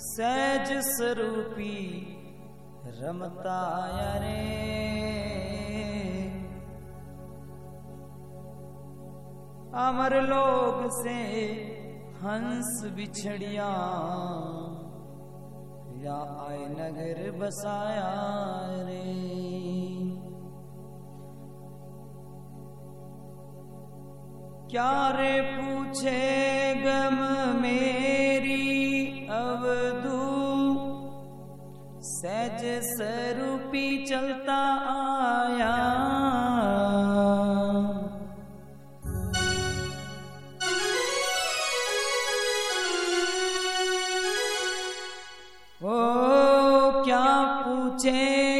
सहज स्वरूपी रमता रे। अमर लोग से हंस बिछड़िया या आय नगर बसाया रे। क्या रे पूछे गम क्या पूछे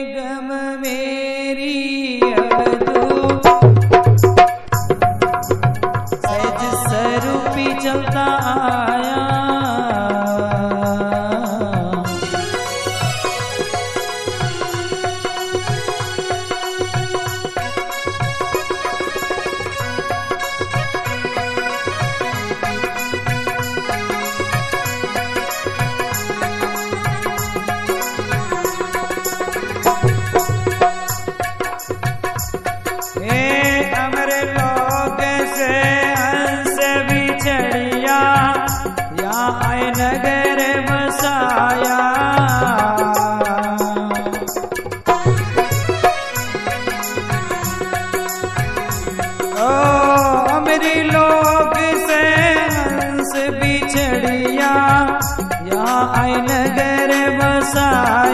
आय नगर बसाया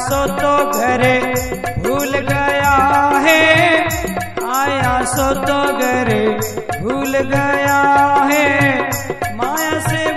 सो तो घरे भूल गया है। आया सो तो घरे भूल गया है। माया से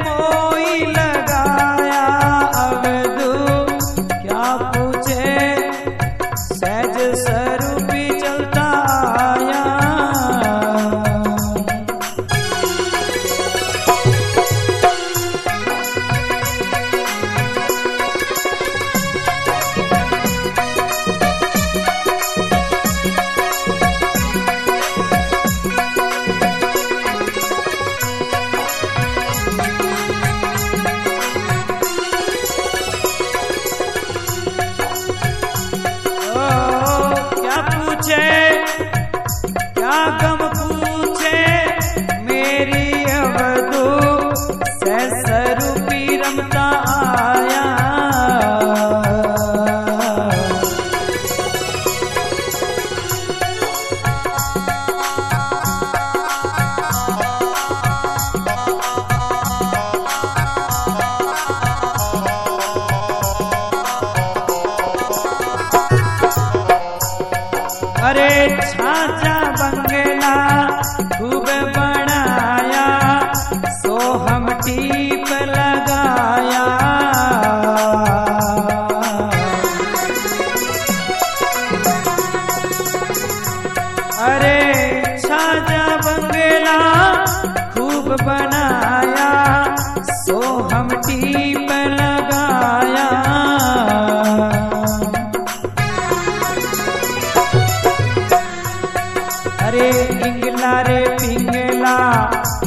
क्या क्या गम छाजा बंगला खूब बनाया सो हम टीप लगाया। अरे छाजा बंगला खूब बनाया सो हम टीप अरे इंगला रे पिंगला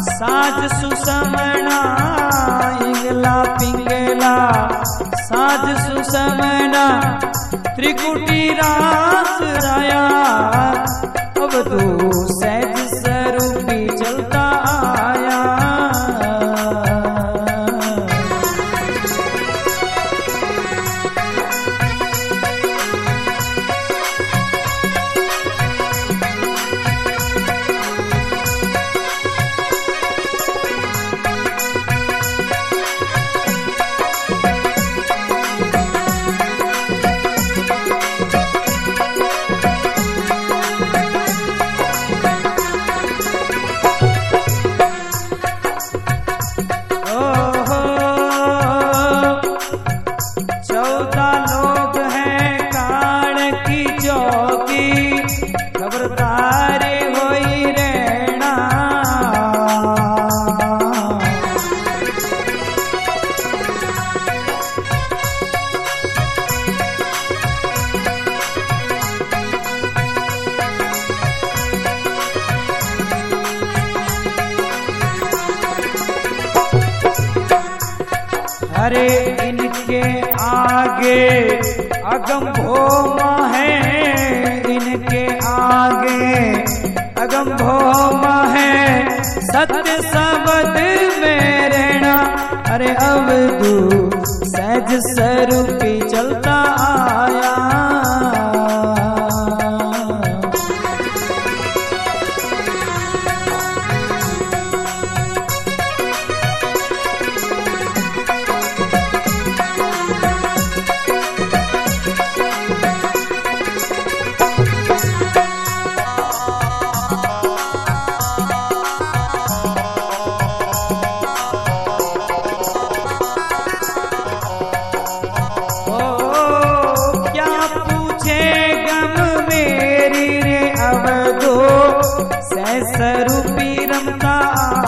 साज सुसमना इंगला पिंगला साज सुसमना त्रिकुटी रास राया अरे इनके आगे अगम भोमा है इनके आगे। अगम भोमा है, सत्य सबद मेरेणा अरे अब तू सहज स्वरूपी चलता आया। Yeah.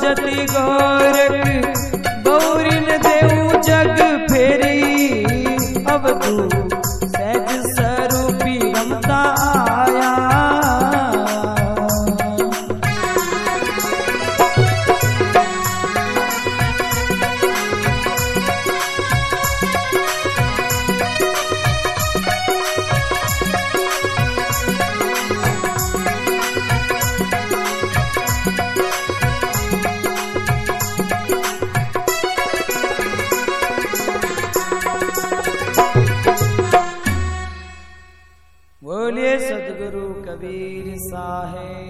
सजति गौर साहे